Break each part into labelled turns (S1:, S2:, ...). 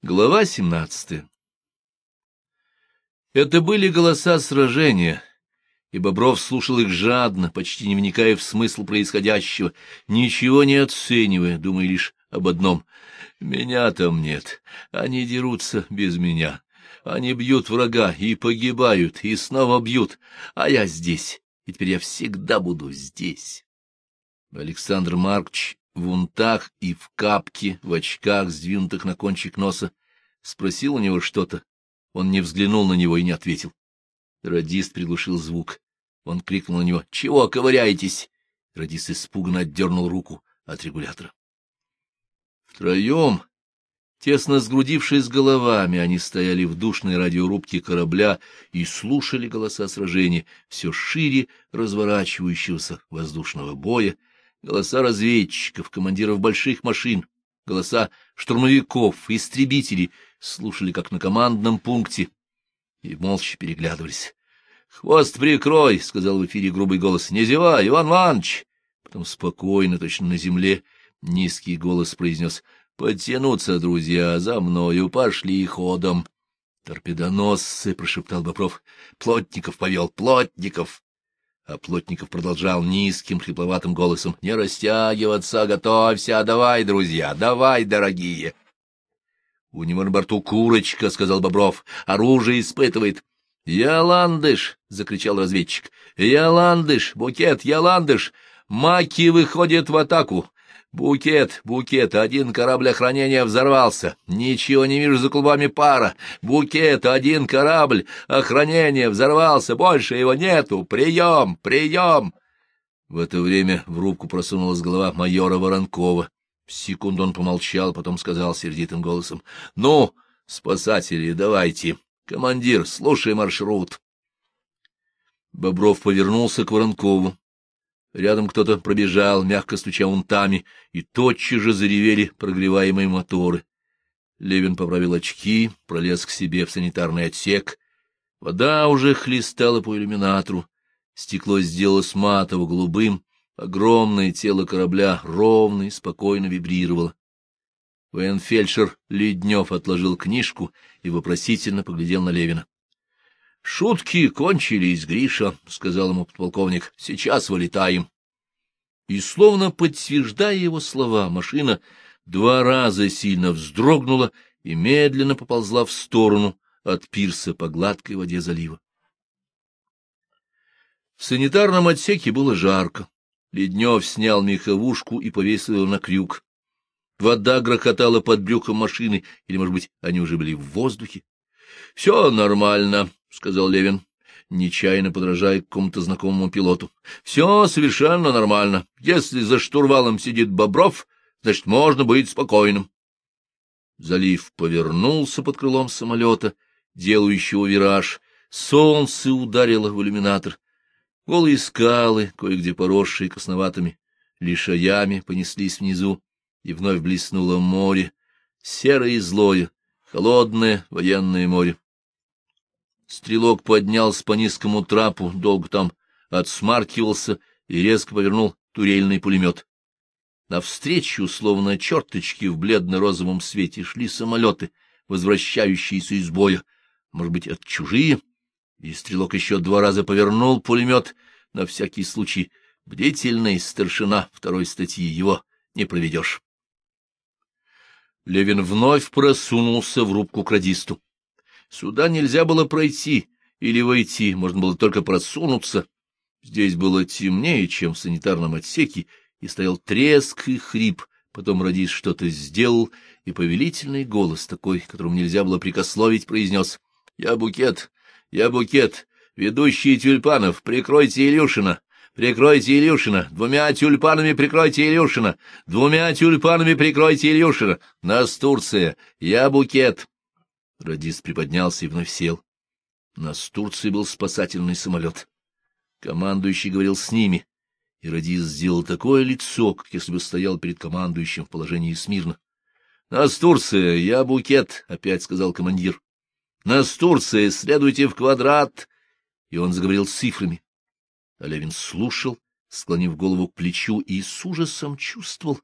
S1: Глава 17 Это были голоса сражения, и Бобров слушал их жадно, почти не вникая в смысл происходящего, ничего не оценивая, думая лишь об одном — меня там нет, они дерутся без меня, они бьют врага и погибают, и снова бьют, а я здесь, и теперь я всегда буду здесь. Александр Маркч в унтах и в капке, в очках, сдвинутых на кончик носа, спросил у него что-то. Он не взглянул на него и не ответил. Радист приглушил звук. Он крикнул на него «Чего ковыряетесь?» Радист испуганно отдернул руку от регулятора. Втроем, тесно сгрудившись головами, они стояли в душной радиорубке корабля и слушали голоса сражения все шире разворачивающегося воздушного боя, голоса разведчиков, командиров больших машин, голоса штурмовиков, истребителей слушали, как на командном пункте, и молча переглядывались. — Хвост прикрой, — сказал в эфире грубый голос. — Не зевай, Иван Иванович! Потом спокойно, точно на земле, низкий голос произнес. — Подтянуться, друзья, за мною, пошли ходом. — Торпедоносцы, — прошептал Бобров. — Плотников повел, Плотников! А Плотников продолжал низким, хрипловатым голосом. — Не растягиваться, готовься, давай, друзья, давай, дорогие! — У него на борту курочка, — сказал Бобров. — Оружие испытывает. — Я ландыш! — закричал разведчик. — Я ландыш! Букет, я ландыш! Маки выходят в атаку! Букет, букет, один корабль охранения взорвался. Ничего не вижу за клубами пара. Букет, один корабль охранения взорвался. Больше его нету. Прием, прием. В это время в рубку просунулась голова майора Воронкова. Секунду он помолчал, потом сказал сердитым голосом. — Ну, спасатели, давайте. Командир, слушай маршрут. Бобров повернулся к Воронкову. Рядом кто-то пробежал, мягко стуча унтами, и тотчас же заревели прогреваемые моторы. Левин поправил очки, пролез к себе в санитарный отсек. Вода уже хлестала по иллюминатору. Стекло сделалось матово-голубым, огромное тело корабля ровно и спокойно вибрировало. Военфельдшер Леднев отложил книжку и вопросительно поглядел на Левина. — Шутки кончились, Гриша, — сказал ему подполковник. — Сейчас вылетаем. И, словно подтверждая его слова, машина два раза сильно вздрогнула и медленно поползла в сторону от пирса по гладкой воде залива. В санитарном отсеке было жарко. Леднев снял меховушку и повесил ее на крюк. Вода грохотала под брюхом машины, или, может быть, они уже были в воздухе. — Все нормально, — сказал Левин, нечаянно подражая какому-то знакомому пилоту. — Все совершенно нормально. Если за штурвалом сидит Бобров, значит, можно быть спокойным. Залив повернулся под крылом самолета, делающего вираж. Солнце ударило в иллюминатор. Голые скалы, кое-где поросшие красноватыми лишаями, понеслись внизу, и вновь блеснуло море, серое и злое, холодное военное море. Стрелок поднялся по низкому трапу, долго там отсмаркивался и резко повернул турельный пулемет. Навстречу, словно черточки в бледно-розовом свете, шли самолеты, возвращающиеся из боя, может быть, от чужие, и стрелок еще два раза повернул пулемет на всякий случай. Бдительный старшина второй статьи, его не проведешь. Левин вновь просунулся в рубку к радисту. Сюда нельзя было пройти или войти, можно было только просунуться. Здесь было темнее, чем в санитарном отсеке, и стоял треск и хрип. Потом радист что-то сделал, и повелительный голос, такой, которому нельзя было прикословить, произнес «Я букет, я букет, ведущий тюльпанов, прикройте Илюшина». Прикройте Илюшина! Двумя тюльпанами прикройте Илюшина! Двумя тюльпанами прикройте Илюшина! Нас Турция! Я букет! Радист приподнялся и вновь сел. На Турции был спасательный самолет. Командующий говорил с ними, и радист сделал такое лицо, как если бы стоял перед командующим в положении смирно. — Нас Турция, я букет, — опять сказал командир. — Нас Турция, следуйте в квадрат. И он заговорил цифрами. А Левин слушал, склонив голову к плечу, и с ужасом чувствовал,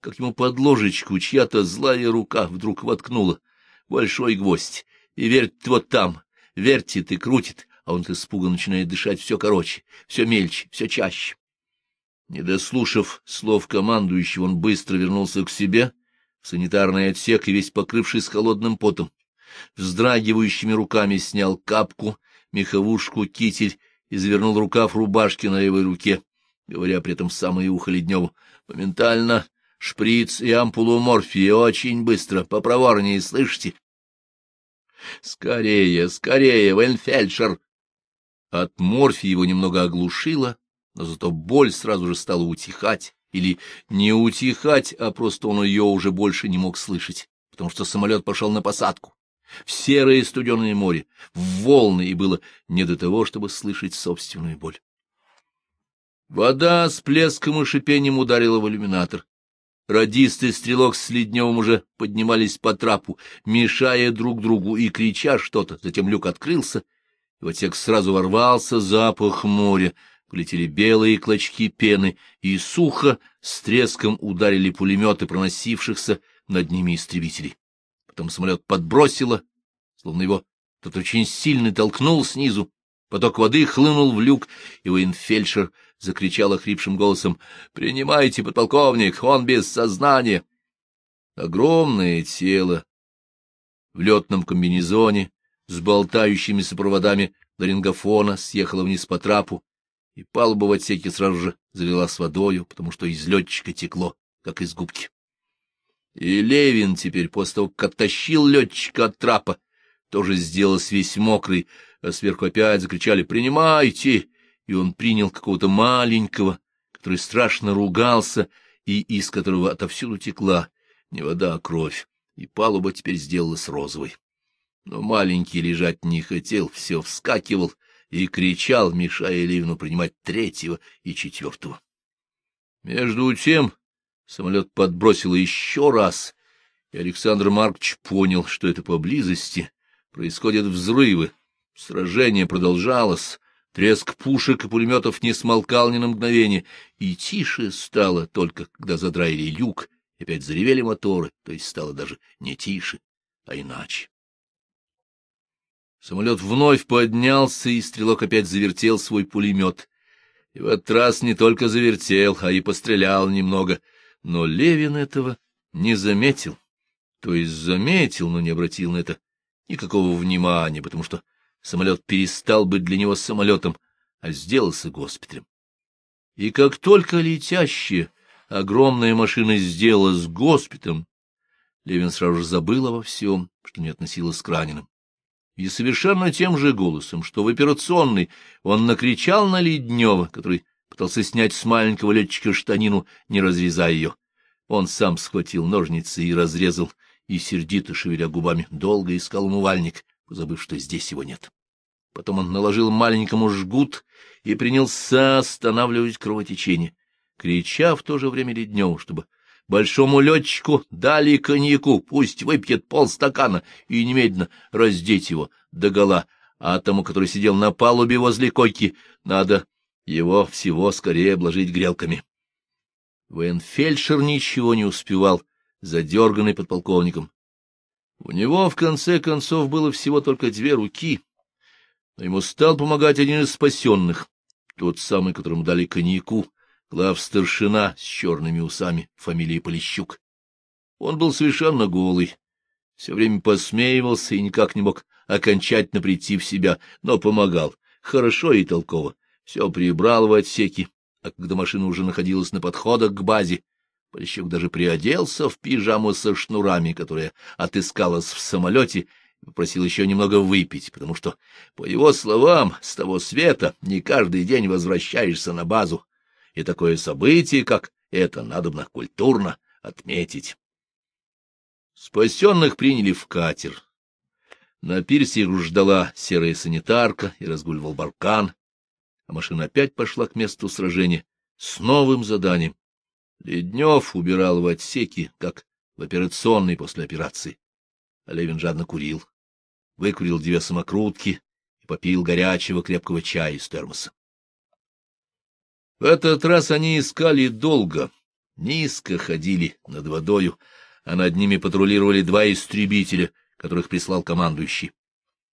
S1: как ему под ложечку чья-то злая рука вдруг воткнула большой гвоздь, и вертит вот там, вертит и крутит, а он от испуга начинает дышать все короче, все мельче, все чаще. Не дослушав слов командующего, он быстро вернулся к себе, в санитарный отсек и весь покрывшись холодным потом. Вздрагивающими руками снял капку, меховушку, китель и завернул рукав рубашки на левой руке, говоря при этом в самое ухо Ледневу. Моментально шприц и ампулу морфия очень быстро, попроворнее, слышите? Скорее, скорее, Венфельдшер! От морфии его немного оглушило, но зато боль сразу же стала утихать, или не утихать, а просто он ее уже больше не мог слышать, потому что самолет пошел на посадку в серое студеное море, в волны, и было не до того, чтобы слышать собственную боль. Вода с плеском и шипением ударила в иллюминатор. Радист и стрелок с Ледневым уже поднимались по трапу, мешая друг другу и крича что-то. Затем люк открылся, и в отсек сразу ворвался запах моря. Полетели белые клочки пены, и сухо с треском ударили пулеметы проносившихся над ними истребителей. Потом самолет подбросило, словно его кто-то очень сильно толкнул снизу. Поток воды хлынул в люк, и военфельдшер закричал охрипшим голосом «Принимайте, подполковник, он без сознания!» Огромное тело в летном комбинезоне с болтающимися проводами ларингофона съехало вниз по трапу, и палуба в отсеке сразу же залилась водою, потому что из летчика текло, как из губки. И Левин теперь, после того, как оттащил летчика от трапа, тоже сделался весь мокрый, а сверху опять закричали «Принимайте!» И он принял какого-то маленького, который страшно ругался, и из которого отовсюду текла не вода, а кровь, и палуба теперь сделалась розовой. Но маленький лежать не хотел, все вскакивал и кричал, мешая Левину принимать третьего и четвертого. Между тем Самолет подбросило еще раз, и Александр Маркович понял, что это поблизости происходят взрывы. Сражение продолжалось, треск пушек и пулеметов не смолкал ни на мгновение, и тише стало только, когда задраили люк, опять заревели моторы, то есть стало даже не тише, а иначе. Самолет вновь поднялся, и стрелок опять завертел свой пулемет. И в этот раз не только завертел, а и пострелял немного — но Левин этого не заметил, то есть заметил, но не обратил на это никакого внимания, потому что самолет перестал быть для него самолетом, а сделался госпиталем. И как только летящая огромная машина сделалась госпиталем, Левин сразу же забыл обо всем, что не относилось к раненым. И совершенно тем же голосом, что в операционной он накричал на Леднева, который пытался снять с маленького летчика штанину, не разрезая ее. Он сам схватил ножницы и разрезал, и, сердито шевеля губами, долго искал умывальник, позабыв, что здесь его нет. Потом он наложил маленькому жгут и принялся останавливать кровотечение, крича в то же время Ледневу, чтобы большому летчику дали коньяку, пусть выпьет полстакана, и немедленно раздеть его догола, а тому, который сидел на палубе возле койки, надо его всего скорее обложить грелками. Военфельдшер ничего не успевал, задерганный подполковником. У него, в конце концов, было всего только две руки, но ему стал помогать один из спасенных, тот самый, которому дали коньяку, глав-старшина с черными усами, фамилией Полищук. Он был совершенно голый, все время посмеивался и никак не мог окончательно прийти в себя, но помогал, хорошо и толково все прибрал в отсеки, а когда машина уже находилась на подходах к базе, Полищук даже приоделся в пижаму со шнурами, которая отыскалась в самолете, и попросил еще немного выпить, потому что, по его словам, с того света не каждый день возвращаешься на базу, и такое событие, как это, надобно культурно отметить. Спасенных приняли в катер. На пирсе их ждала серая санитарка и разгуливал баркан, а машина опять пошла к месту сражения с новым заданием. Леднев убирал в отсеки, как в операционной после операции. А Левин жадно курил, выкурил две самокрутки и попил горячего крепкого чая из термоса. В этот раз они искали долго, низко ходили над водою, а над ними патрулировали два истребителя, которых прислал командующий.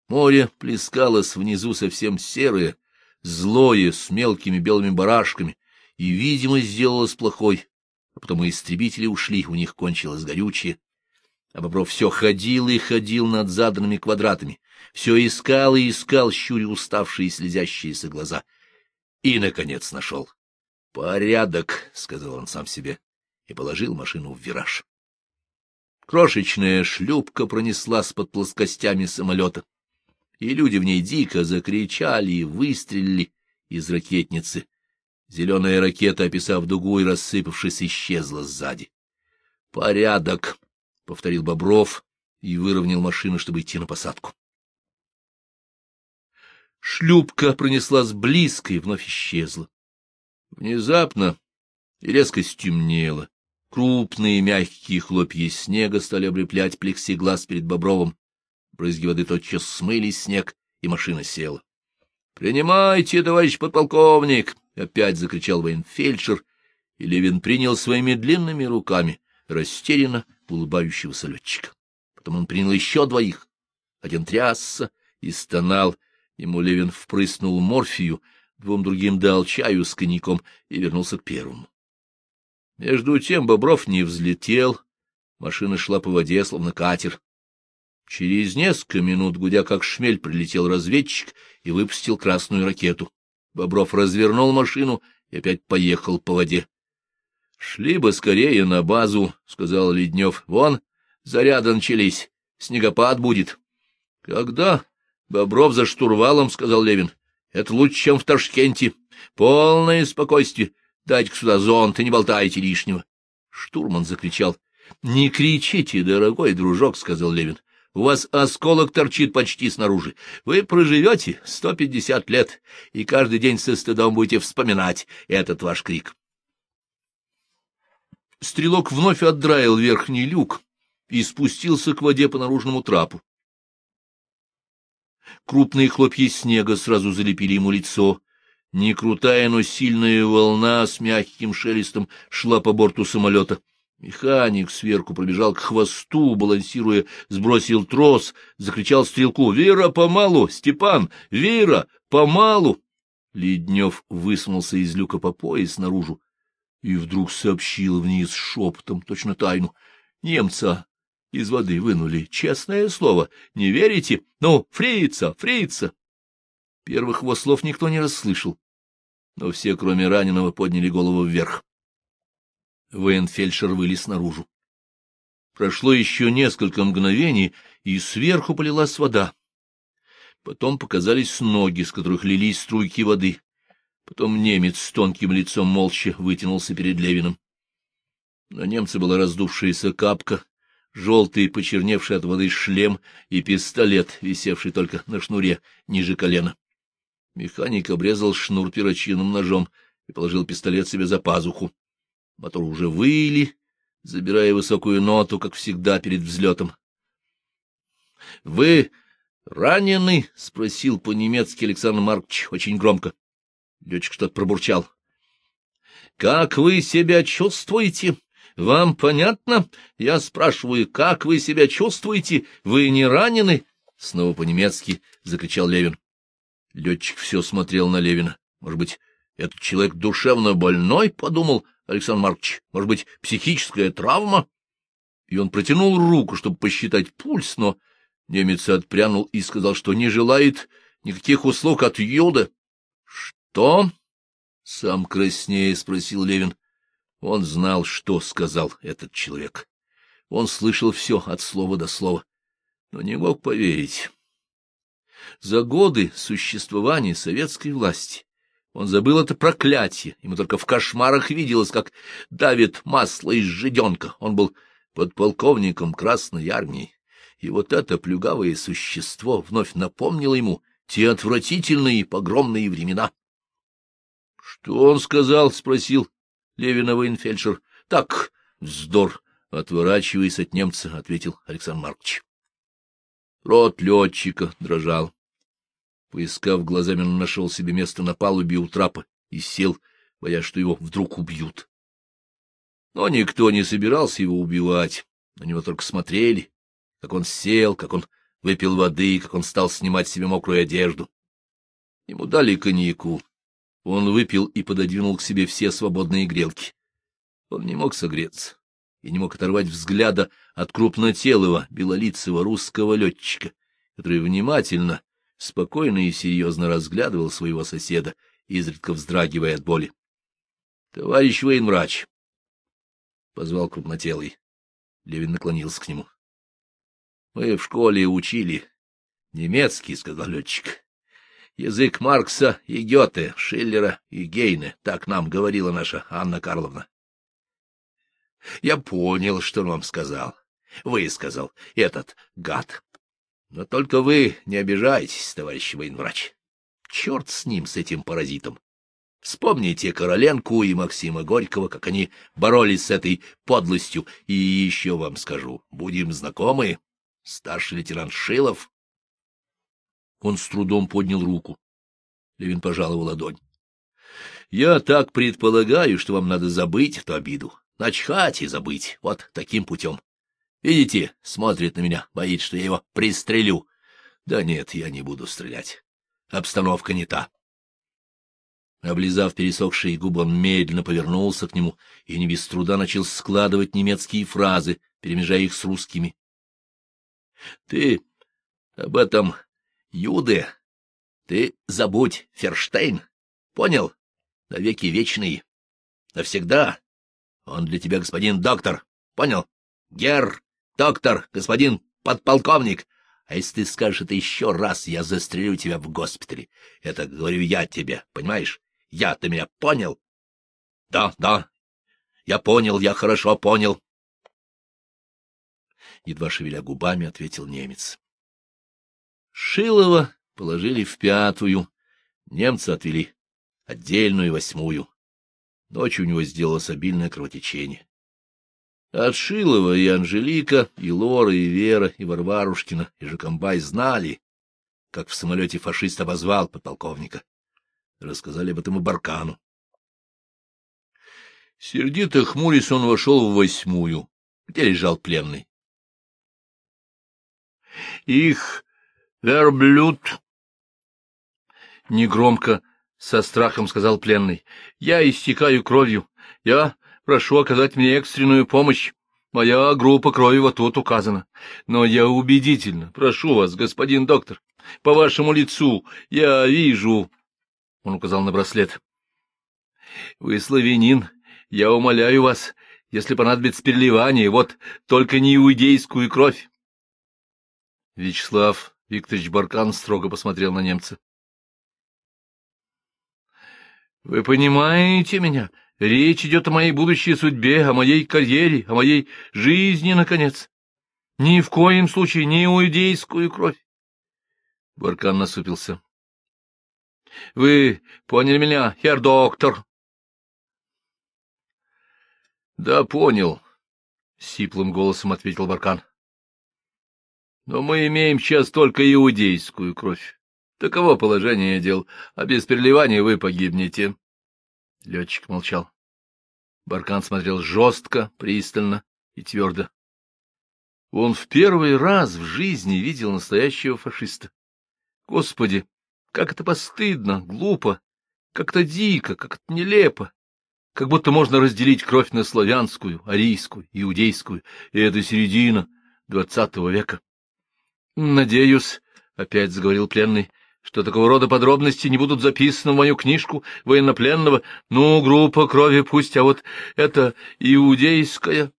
S1: Море плескалось внизу совсем серое, злое, с мелкими белыми барашками, и видимость сделалась плохой, а потом и истребители ушли, у них кончилось горючее. А Бобров все ходил и ходил над заданными квадратами, все искал и искал, щуря уставшие и слезящиеся глаза. И, наконец, нашел. «Порядок», — сказал он сам себе, и положил машину в вираж. Крошечная шлюпка пронеслась под плоскостями самолета, и люди в ней дико закричали и выстрелили из ракетницы. Зеленая ракета, описав дугу и рассыпавшись, исчезла сзади. «Порядок», — повторил Бобров и выровнял машину, чтобы идти на посадку. Шлюпка пронеслась близко и вновь исчезла. Внезапно и резко стемнело. Крупные мягкие хлопья снега стали облеплять плексиглаз перед Бобровым. Брызги воды тотчас смыли снег, и машина села. — Принимайте, товарищ подполковник! — опять закричал военфельдшер, и Левин принял своими длинными руками растерянно улыбающегося летчика. Потом он принял еще двоих. Один трясся и стонал. Ему Левин впрыснул морфию, двум другим дал чаю с коньяком и вернулся к первому. Между тем Бобров не взлетел, машина шла по воде, словно катер. Через несколько минут, гудя как шмель, прилетел разведчик и выпустил красную ракету. Бобров развернул машину и опять поехал по воде. — Шли бы скорее на базу, — сказал Леднев. — Вон, заряды начались, снегопад будет. — Когда? — Бобров за штурвалом, — сказал Левин. — Это лучше, чем в Ташкенте. Полное спокойствие. Дайте-ка сюда зонт и не болтайте лишнего. Штурман закричал. — Не кричите, дорогой дружок, — сказал Левин. — У вас осколок торчит почти снаружи. Вы проживете сто пятьдесят лет, и каждый день со стыдом будете вспоминать этот ваш крик. Стрелок вновь отдраил верхний люк и спустился к воде по наружному трапу. Крупные хлопья снега сразу залепили ему лицо, не крутая, но сильная волна с мягким шелестом шла по борту самолета. Механик сверху пробежал к хвосту, балансируя, сбросил трос, закричал стрелку «Вера, помалу! Степан! Вера, помалу!» Леднев высунулся из люка по пояс наружу и вдруг сообщил вниз шепотом, точно тайну. «Немца из воды вынули, честное слово. Не верите? Ну, фрица, фрица!» Первых его слов никто не расслышал, но все, кроме раненого, подняли голову вверх. Военфельдшер вылез наружу. Прошло еще несколько мгновений, и сверху полилась вода. Потом показались ноги, с которых лились струйки воды. Потом немец с тонким лицом молча вытянулся перед Левиным. На немца была раздувшаяся капка, желтый, почерневший от воды шлем и пистолет, висевший только на шнуре ниже колена. Механик обрезал шнур перочинным ножом и положил пистолет себе за пазуху. Мотор уже выли, забирая высокую ноту, как всегда, перед взлетом. — Вы ранены? — спросил по-немецки Александр Маркович очень громко. Летчик что-то пробурчал. — Как вы себя чувствуете? Вам понятно? Я спрашиваю, как вы себя чувствуете? Вы не ранены? Снова по-немецки закричал Левин. Летчик все смотрел на Левина. Может быть, этот человек душевно больной, — подумал Александр Маркович. Может быть, психическая травма? И он протянул руку, чтобы посчитать пульс, но немец отпрянул и сказал, что не желает никаких услуг от Юда. — Что? — сам краснее спросил Левин. Он знал, что сказал этот человек. Он слышал все от слова до слова, но не мог поверить. За годы существования советской власти он забыл это проклятие, ему только в кошмарах виделось, как давит масло из жиденка. Он был подполковником Красной Армии, и вот это плюгавое существо вновь напомнило ему те отвратительные погромные времена. — Что он сказал? — спросил Левина военфельдшер. — Так, вздор, отворачиваясь от немца, — ответил Александр Маркович. Рот летчика дрожал. Поискав глазами, он нашел себе место на палубе у трапа и сел, боясь, что его вдруг убьют. Но никто не собирался его убивать, на него только смотрели. как он сел, как он выпил воды, как он стал снимать себе мокрую одежду. Ему дали коньяку. Он выпил и пододвинул к себе все свободные грелки. Он не мог согреться и не мог оторвать взгляда от крупнотелого, белолицего русского летчика, который внимательно, спокойно и серьезно разглядывал своего соседа, изредка вздрагивая от боли. — Товарищ военврач! — позвал крупнотелый. Левин наклонился к нему. — Мы в школе учили. Немецкий, — сказал летчик. Язык Маркса и Гёте, Шиллера и Гейне, так нам говорила наша Анна Карловна. Я понял, что он вам сказал. Вы сказал, этот гад. Но только вы не обижайтесь, товарищ военврач. Черт с ним, с этим паразитом. Вспомните Короленку и Максима Горького, как они боролись с этой подлостью. И еще вам скажу, будем знакомы, старший лейтенант Шилов. Он с трудом поднял руку. Левин пожал его ладонь. — Я так предполагаю, что вам надо забыть эту обиду. Начхать и забыть. Вот таким путем. Видите, смотрит на меня, боится, что я его пристрелю. Да нет, я не буду стрелять. Обстановка не та. Облизав пересохшие губы, он медленно повернулся к нему и не без труда начал складывать немецкие фразы, перемежая их с русскими. — Ты об этом, Юде, ты забудь, Ферштейн, понял? Навеки вечный, навсегда он для тебя господин доктор, понял? Гер, доктор, господин подполковник. А если ты скажешь это еще раз, я застрелю тебя в госпитале. Это говорю я тебе, понимаешь? Я, ты меня понял? Да, да, я понял, я хорошо понял. Едва шевеля губами, ответил немец. Шилова положили в пятую, немца отвели отдельную восьмую. Ночью у него сделалось обильное кровотечение. От Шилова и Анжелика, и Лора, и Вера, и Варварушкина, и Жакомбай знали, как в самолете фашист обозвал подполковника. Рассказали об этом и Баркану. Сердито хмурясь, он вошел в восьмую, где лежал пленный. — Их верблюд! Негромко, — со страхом сказал пленный. — Я истекаю кровью. Я прошу оказать мне экстренную помощь. Моя группа крови вот тут указана. Но я убедительно прошу вас, господин доктор, по вашему лицу я вижу... Он указал на браслет. — Вы славянин, я умоляю вас, если понадобится переливание, вот только не иудейскую кровь. Вячеслав Викторович Баркан строго посмотрел на немца. Вы понимаете меня? Речь идет о моей будущей судьбе, о моей карьере, о моей жизни, наконец. Ни в коем случае не иудейскую кровь. Баркан насупился. — Вы поняли меня, хер доктор? — Да, понял, — сиплым голосом ответил Баркан. — Но мы имеем сейчас только иудейскую кровь. Таково положение дел, а без переливания вы погибнете. Летчик молчал. Баркан смотрел жестко, пристально и твердо. Он в первый раз в жизни видел настоящего фашиста. Господи, как это постыдно, глупо, как-то дико, как-то нелепо. Как будто можно разделить кровь на славянскую, арийскую, иудейскую, и это середина двадцатого века. — Надеюсь, — опять заговорил пленный, что такого рода подробности не будут записаны в мою книжку военнопленного. Ну, группа крови пусть, а вот это иудейская.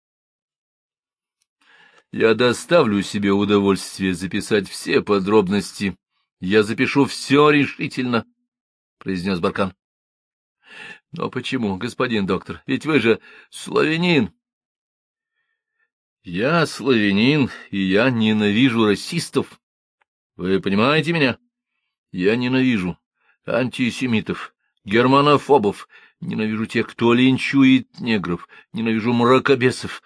S1: Я доставлю себе удовольствие записать все подробности. Я запишу все решительно, — произнес Баркан. — Но почему, господин доктор? Ведь вы же славянин. — Я славянин, и я ненавижу расистов. Вы понимаете меня? — я ненавижу антисемитов, германофобов, ненавижу тех, кто линчует негров, ненавижу мракобесов.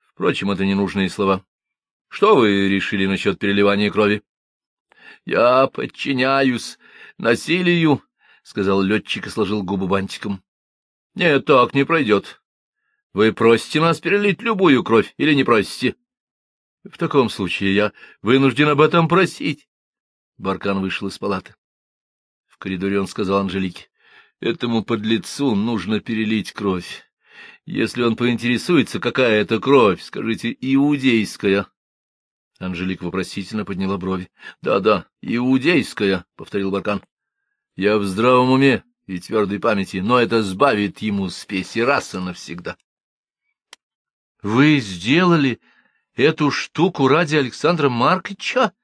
S1: Впрочем, это ненужные слова. Что вы решили насчет переливания крови? — Я подчиняюсь насилию, — сказал летчик и сложил губы бантиком. — Нет, так не пройдет. Вы просите нас перелить любую кровь или не просите? — В таком случае я вынужден об этом просить. Баркан вышел из палаты. В коридоре он сказал Анжелике, — этому подлецу нужно перелить кровь. Если он поинтересуется, какая это кровь, скажите, иудейская. Анжелика вопросительно подняла брови. Да — Да-да, иудейская, — повторил Баркан. — Я в здравом уме и твердой памяти, но это сбавит ему спеси раса навсегда. — Вы сделали эту штуку ради Александра Марковича? —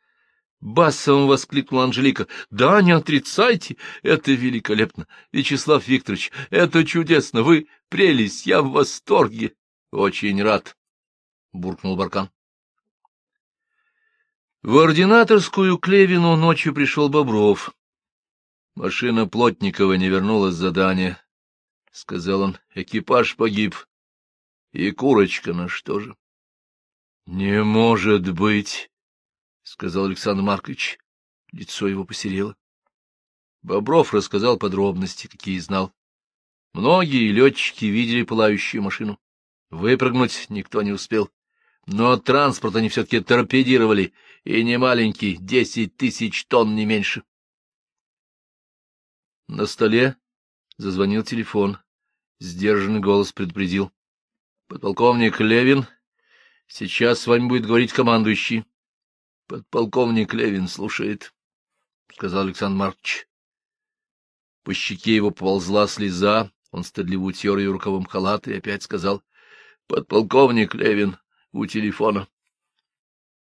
S1: басом воскликнула Анжелика. — Да, не отрицайте, это великолепно. Вячеслав Викторович, это чудесно, вы прелесть, я в восторге. — Очень рад, — буркнул Баркан. В ординаторскую Клевину ночью пришел Бобров. Машина Плотникова не вернулась с задания, — сказал он. Экипаж погиб. И курочка на что же? — Не может быть, — сказал Александр Маркович. Лицо его посерело. Бобров рассказал подробности, какие знал. Многие летчики видели пылающую машину. Выпрыгнуть никто не успел. Но транспорт они все-таки торпедировали, и не маленький, десять тысяч тонн, не меньше. На столе зазвонил телефон. Сдержанный голос предупредил. — Подполковник Левин, сейчас с вами будет говорить командующий. — Подполковник Левин слушает, — сказал Александр Маркович. По щеке его поползла слеза, он стыдливо утер ее рукавом халата и опять сказал. — Подполковник Левин, у телефона.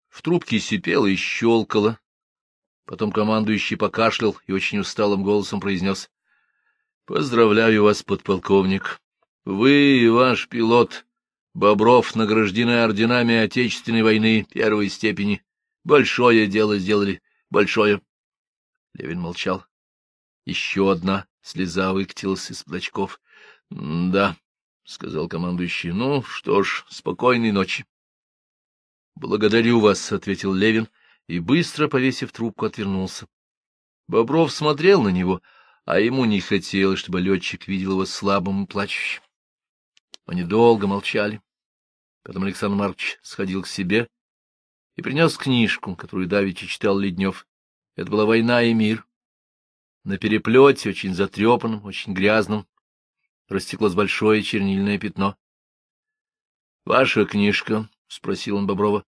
S1: В трубке сипело и щелкало. Потом командующий покашлял и очень усталым голосом произнес. — Поздравляю вас, подполковник. Вы и ваш пилот Бобров награждены орденами Отечественной войны первой степени. Большое дело сделали, большое. Левин молчал. Еще одна слеза выкатилась из-под очков. — Да, — сказал командующий. — Ну, что ж, спокойной ночи. — Благодарю вас, — ответил Левин, и, быстро повесив трубку, отвернулся. Бобров смотрел на него, а ему не хотелось, чтобы летчик видел его слабым и плачущим. Они долго молчали. Потом Александр Маркович сходил к себе и принес книжку, которую давеча читал Леднев. Это была «Война и мир». На переплете, очень затрепанном, очень грязном, растеклось большое чернильное пятно. — Ваша книжка? — спросил он Боброва.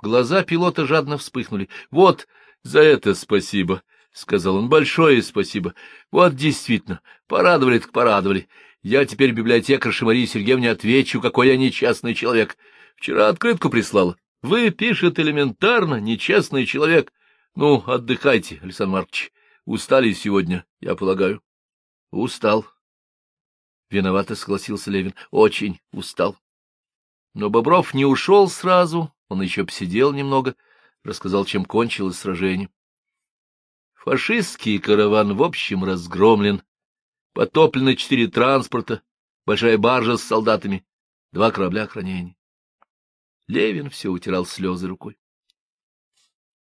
S1: Глаза пилота жадно вспыхнули. — Вот, за это спасибо, — сказал он. — Большое спасибо. Вот действительно, порадовали так порадовали. Я теперь библиотекарше Марии Сергеевне отвечу, какой я нечестный человек. Вчера открытку прислала. Вы, пишет элементарно, нечестный человек. Ну, отдыхайте, Александр Маркович. Устали сегодня, я полагаю. — Устал, — виновато согласился Левин. — Очень устал. Но Бобров не ушел сразу, он еще посидел немного, рассказал, чем кончилось сражение. Фашистский караван в общем разгромлен, потоплены четыре транспорта, большая баржа с солдатами, два корабля охранения. Левин все утирал слезы рукой.